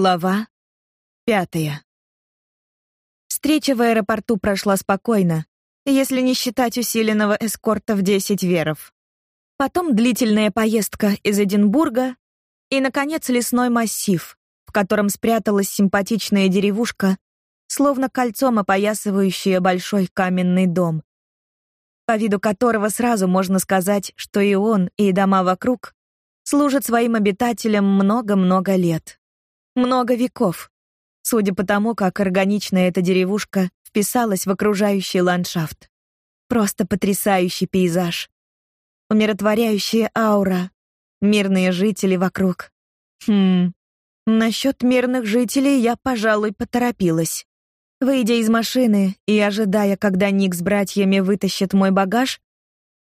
Глава пятая. Встреча в аэропорту прошла спокойно, если не считать усиленного эскорта в 10 веров. Потом длительная поездка из Эдинбурга и наконец лесной массив, в котором спряталась симпатичная деревушка, словно кольцом опоясывающая большой каменный дом, по виду которого сразу можно сказать, что и он, и дома вокруг служат своим обитателям много-много лет. Много веков. Судя по тому, как органично эта деревушка вписалась в окружающий ландшафт. Просто потрясающий пейзаж. Умиротворяющая аура. Мирные жители вокруг. Хм. Насчет мирных жителей я, пожалуй, поторопилась. Выйдя из машины и ожидая, когда Ник с братьями вытащит мой багаж,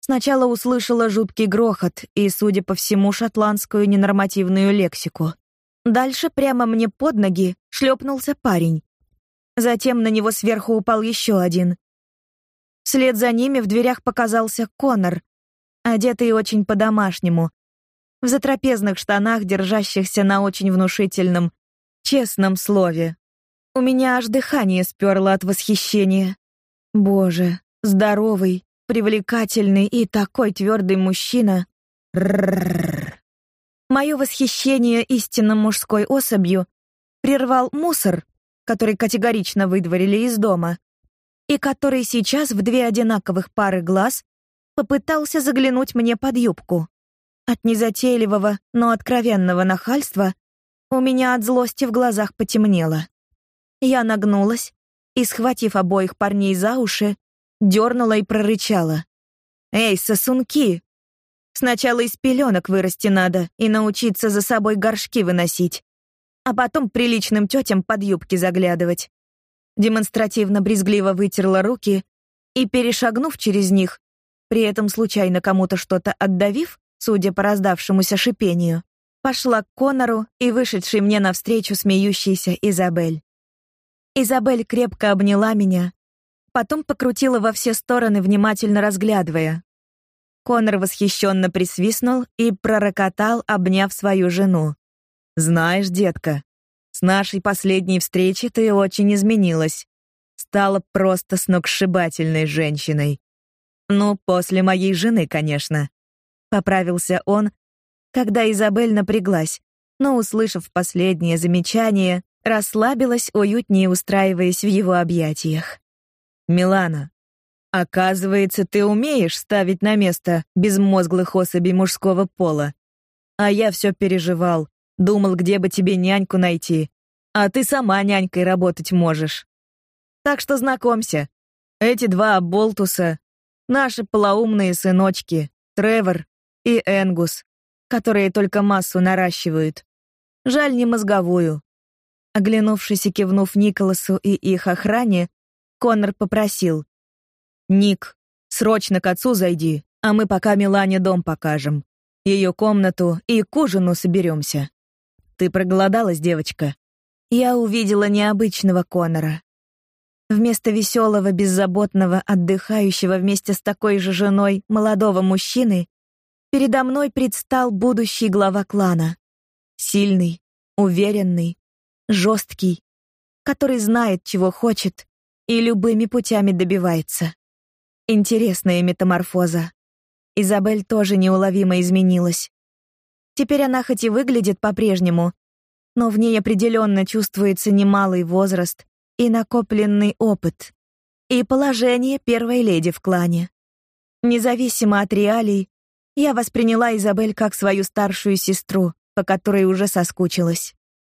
сначала услышала жуткий грохот и, судя по всему, шотландскую ненормативную лексику. Дальше прямо мне под ноги шлепнулся парень. Затем на него сверху упал еще один. Вслед за ними в дверях показался Конор, одетый очень по-домашнему, в затрапезных штанах, держащихся на очень внушительном, честном слове. У меня аж дыхание сперло от восхищения. Боже, здоровый, привлекательный и такой твердый мужчина. Рррррр. Мое восхищение истинно мужской особью прервал мусор, который категорично выдворили из дома, и который сейчас в две одинаковых пары глаз попытался заглянуть мне под юбку. От незатейливого, но откровенного нахальства у меня от злости в глазах потемнело. Я нагнулась и, схватив обоих парней за уши, дернула и прорычала: "Эй, сосунки, Сначала из пеленок вырасти надо и научиться за собой горшки выносить, а потом приличным тетям под юбки заглядывать. Демонстративно брезгливо вытерла руки и, перешагнув через них, при этом случайно кому-то что-то отдавив, судя по раздавшемуся шипению, пошла к Конору и вышедшей мне навстречу смеющейся Изабель. Изабель крепко обняла меня, потом покрутила во все стороны, внимательно разглядывая, Конор восхищенно присвистнул и пророкотал, обняв свою жену. Знаешь, детка, с нашей последней встречи ты очень изменилась. Стала просто сногсшибательной женщиной. Ну, после моей жены, конечно. Поправился он, когда Изабель напряглась, но услышав последнее замечание, расслабилась, уютнее устраиваясь в его объятиях. Милана, Оказывается, ты умеешь ставить на место безмозглых особей мужского пола. А я все переживал, думал, где бы тебе няньку найти. А ты сама нянькой работать можешь. Так что знакомься. Эти два болтуса — наши полоумные сыночки, Тревор и Энгус, которые только массу наращивают. Жаль, не мозговую. Оглянувшись и кивнув Николасу и их охране, Коннор попросил. Ник, срочно к отцу зайди, а мы пока Милане дом покажем. Ее комнату и к ужину соберемся. Ты проголодалась, девочка? Я увидела необычного Конора. Вместо веселого, беззаботного, отдыхающего вместе с такой же женой молодого мужчины, передо мной предстал будущий глава клана. Сильный, уверенный, жесткий, который знает, чего хочет и любыми путями добивается. Интересная метаморфоза. Изабель тоже неуловимо изменилась. Теперь она хоть и выглядит по-прежнему, но в ней определенно чувствуется немалый возраст и накопленный опыт, и положение первой леди в клане. Независимо от реалий, я восприняла Изабель как свою старшую сестру, по которой уже соскучилась.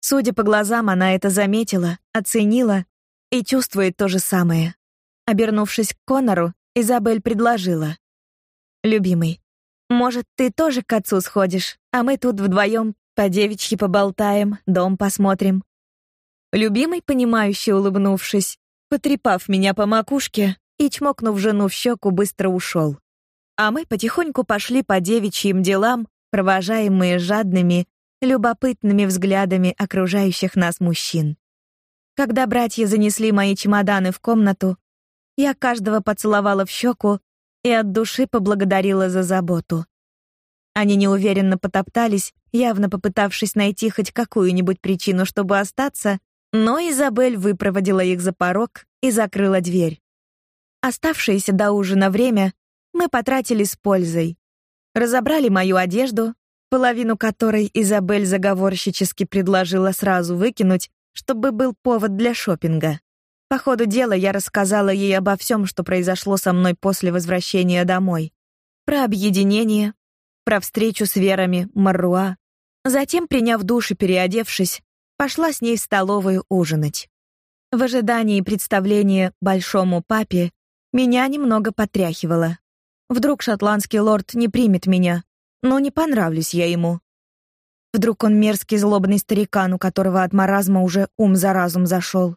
Судя по глазам, она это заметила, оценила и чувствует то же самое. Обернувшись к Конору, Изабель предложила. «Любимый, может, ты тоже к отцу сходишь, а мы тут вдвоем по девичьи поболтаем, дом посмотрим?» Любимый, понимающе улыбнувшись, потрепав меня по макушке и чмокнув жену в щеку, быстро ушел. А мы потихоньку пошли по девичьим делам, провожаемые жадными, любопытными взглядами окружающих нас мужчин. Когда братья занесли мои чемоданы в комнату, я каждого поцеловала в щеку и от души поблагодарила за заботу. Они неуверенно потоптались, явно попытавшись найти хоть какую-нибудь причину, чтобы остаться, но Изабель выпроводила их за порог и закрыла дверь. Оставшееся до ужина время мы потратили с пользой. Разобрали мою одежду, половину которой Изабель заговорщически предложила сразу выкинуть, чтобы был повод для шопинга. По ходу дела я рассказала ей обо всем, что произошло со мной после возвращения домой. Про объединение, про встречу с Верами, Маруа. Затем, приняв душ и переодевшись, пошла с ней в столовую ужинать. В ожидании представления большому папе меня немного потряхивало. Вдруг шотландский лорд не примет меня, но не понравлюсь я ему. Вдруг он мерзкий злобный старикан, у которого от маразма уже ум за разум зашел.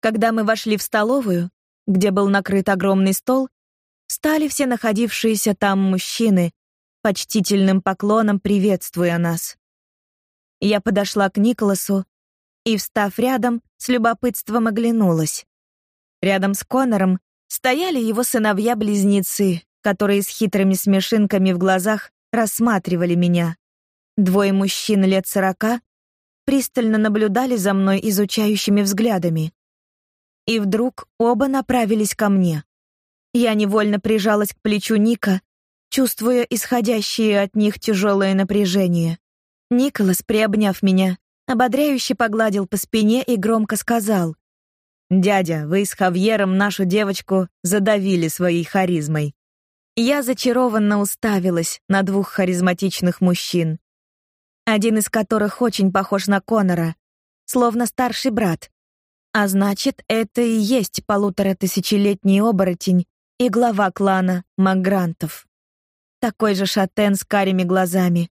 Когда мы вошли в столовую, где был накрыт огромный стол, стали все находившиеся там мужчины, почтительным поклоном приветствуя нас. Я подошла к Николасу и, встав рядом, с любопытством оглянулась. Рядом с Конором стояли его сыновья-близнецы, которые с хитрыми смешинками в глазах рассматривали меня. Двое мужчин лет сорока пристально наблюдали за мной изучающими взглядами. И вдруг оба направились ко мне. Я невольно прижалась к плечу Ника чувствуя исходящее от них тяжелое напряжение. Николас, приобняв меня, ободряюще погладил по спине и громко сказал: "Дядя, вы с Хавьером нашу девочку задавили своей харизмой". Я зачарованно уставилась на двух харизматичных мужчин, один из которых очень похож на Конора, словно старший брат. А значит, это и есть полуторатысячелетний оборотень и глава клана Макгрантов такой же шатен с карими глазами,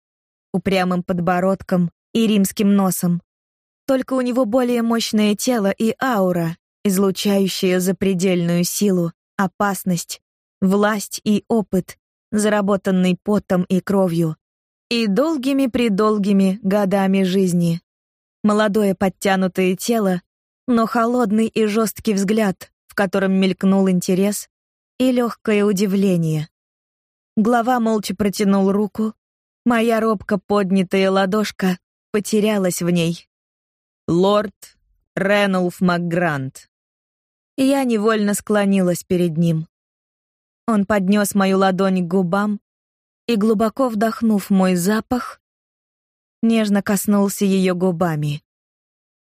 упрямым подбородком и римским носом. Только у него более мощное тело и аура, излучающая запредельную силу, опасность, власть и опыт, заработанный потом и кровью, и долгими-предолгими годами жизни. Молодое подтянутое тело, но холодный и жесткий взгляд, в котором мелькнул интерес и легкое удивление. Глава молча протянул руку. Моя робко поднятая ладошка потерялась в ней. Лорд Ренулф Макгрант. Я невольно склонилась перед ним. Он поднес мою ладонь к губам и, глубоко вдохнув мой запах, нежно коснулся ее губами.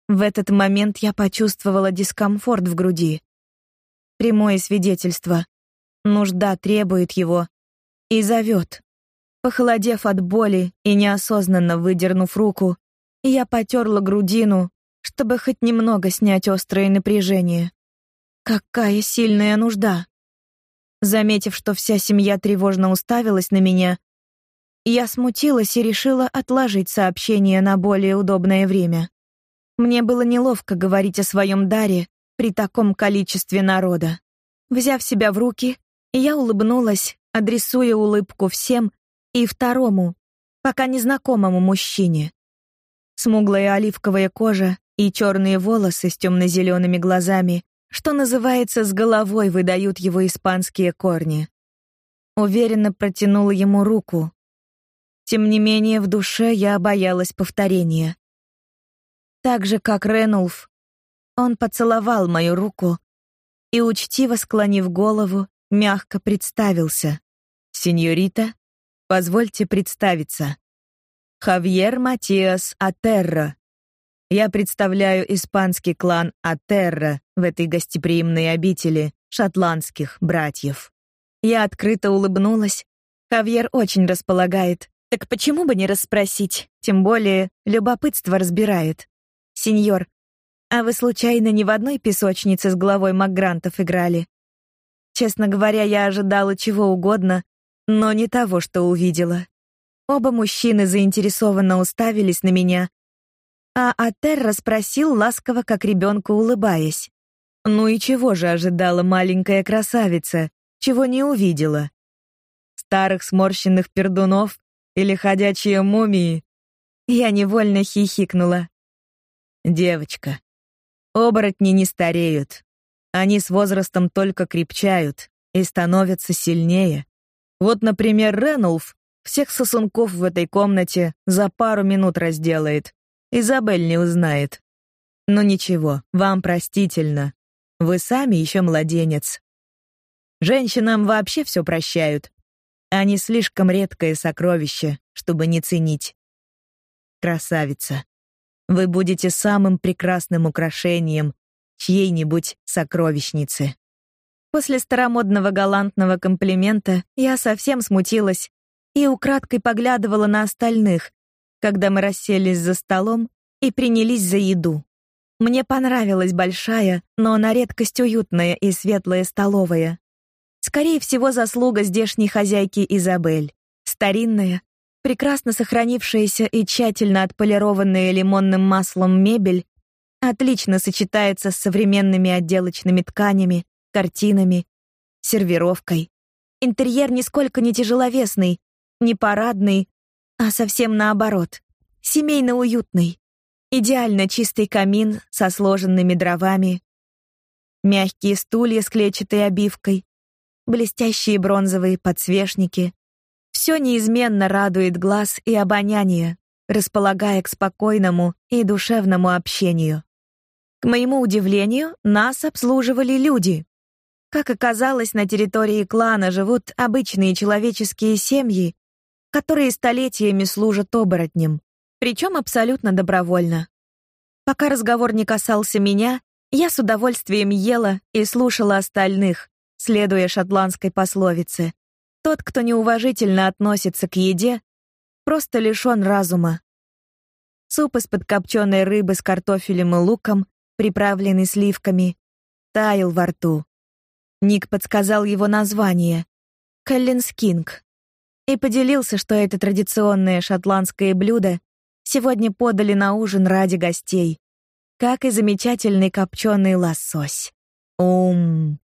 В этот момент я почувствовала дискомфорт в груди. Прямое свидетельство. Нужда требует его, и зовет. Похолодев от боли и неосознанно выдернув руку, я потерла грудину, чтобы хоть немного снять острое напряжение. Какая сильная нужда. Заметив, что вся семья тревожно уставилась на меня, я смутилась и решила отложить сообщение на более удобное время. Мне было неловко говорить о своем даре при таком количестве народа. Взяв себя в руки, я улыбнулась адресуя улыбку всем и второму, пока незнакомому мужчине. Смуглая оливковая кожа и черные волосы с темно-зелеными глазами, что называется, с головой выдают его испанские корни. Уверенно протянула ему руку. Тем не менее, в душе я боялась повторения. Так же, как Ренулф, он поцеловал мою руку и, учтиво склонив голову, мягко представился. Сеньорита, позвольте представиться. Хавьер Матиас Атерра. Я представляю испанский клан Атерра в этой гостеприимной обители шотландских братьев. Я открыто улыбнулась. Хавьер очень располагает. Так почему бы не расспросить? Тем более, любопытство разбирает. Сеньор, а вы случайно не в одной песочнице с главой Макгрантов играли? Честно говоря, я ожидала чего угодно, но не того, что увидела. Оба мужчины заинтересованно уставились на меня, а Атерра спросил ласково, как ребенку улыбаясь: "Ну и чего же ожидала маленькая красавица, чего не увидела? Старых сморщенных пердунов или ходячие мумии?" Я невольно хихикнула. "Девочка, оборотни не стареют. Они с возрастом только крепчают и становятся сильнее. Вот, например, Ренулф всех сосунков в этой комнате за пару минут разделает. Изабель не узнает. Но ничего, вам простительно. Вы сами еще младенец. Женщинам вообще все прощают. Они слишком редкое сокровище, чтобы не ценить. Красавица. Вы будете самым прекрасным украшением чьей-нибудь сокровищницы. После старомодного галантного комплимента я совсем смутилась и украдкой поглядывала на остальных, когда мы расселись за столом и принялись за еду. Мне понравилась большая, но на редкость уютная и светлая столовая. Скорее всего, заслуга здешней хозяйки Изабель. Старинная, прекрасно сохранившаяся и тщательно отполированная лимонным маслом мебель отлично сочетается с современными отделочными тканями, картинами, сервировкой. Интерьер нисколько не тяжеловесный, не парадный, а совсем наоборот, семейно уютный. Идеально чистый камин со сложенными дровами, мягкие стулья с клетчатой обивкой, блестящие бронзовые подсвечники. Все неизменно радует глаз и обоняние, располагая к спокойному и душевному общению. К моему удивлению, нас обслуживали люди. Как оказалось, на территории клана живут обычные человеческие семьи, которые столетиями служат оборотням, причем абсолютно добровольно. Пока разговор не касался меня, я с удовольствием ела и слушала остальных, следуя шотландской пословице: тот, кто неуважительно относится к еде, просто лишён разума. Суп из подкопчённой рыбы с картофелем и луком, приправленный сливками, таял во рту. Ник подсказал его название — Коллинскинг, и поделился, что это традиционное шотландское блюдо сегодня подали на ужин ради гостей, как и замечательный копченый лосось. Ум.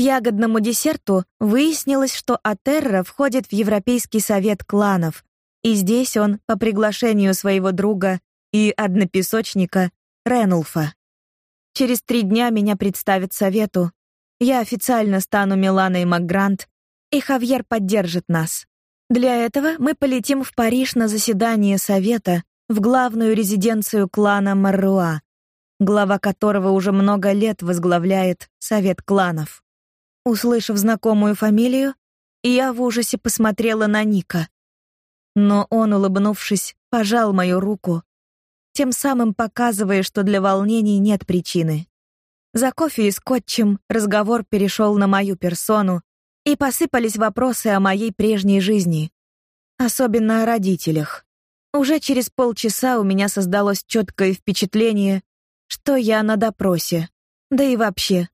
К ягодному десерту выяснилось, что Атерра входит в Европейский совет кланов, и здесь он по приглашению своего друга и однопесочника Ренулфа. Через три дня меня представят совету, я официально стану Миланой Макгрант, и Хавьер поддержит нас. Для этого мы полетим в Париж на заседание совета в главную резиденцию клана Марруа, глава которого уже много лет возглавляет совет кланов. Услышав знакомую фамилию, я в ужасе посмотрела на Ника. Но он, улыбнувшись, пожал мою руку, тем самым показывая, что для волнений нет причины. За кофе и скотчем разговор перешел на мою персону, и посыпались вопросы о моей прежней жизни, особенно о родителях. Уже через полчаса у меня создалось четкое впечатление, что я на допросе. Да и вообще,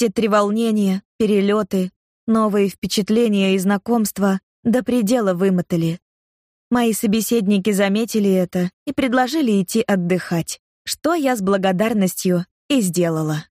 все три волнения, перелеты, новые впечатления и знакомства до предела вымотали. Мои собеседники заметили это и предложили идти отдыхать, что я с благодарностью и сделала.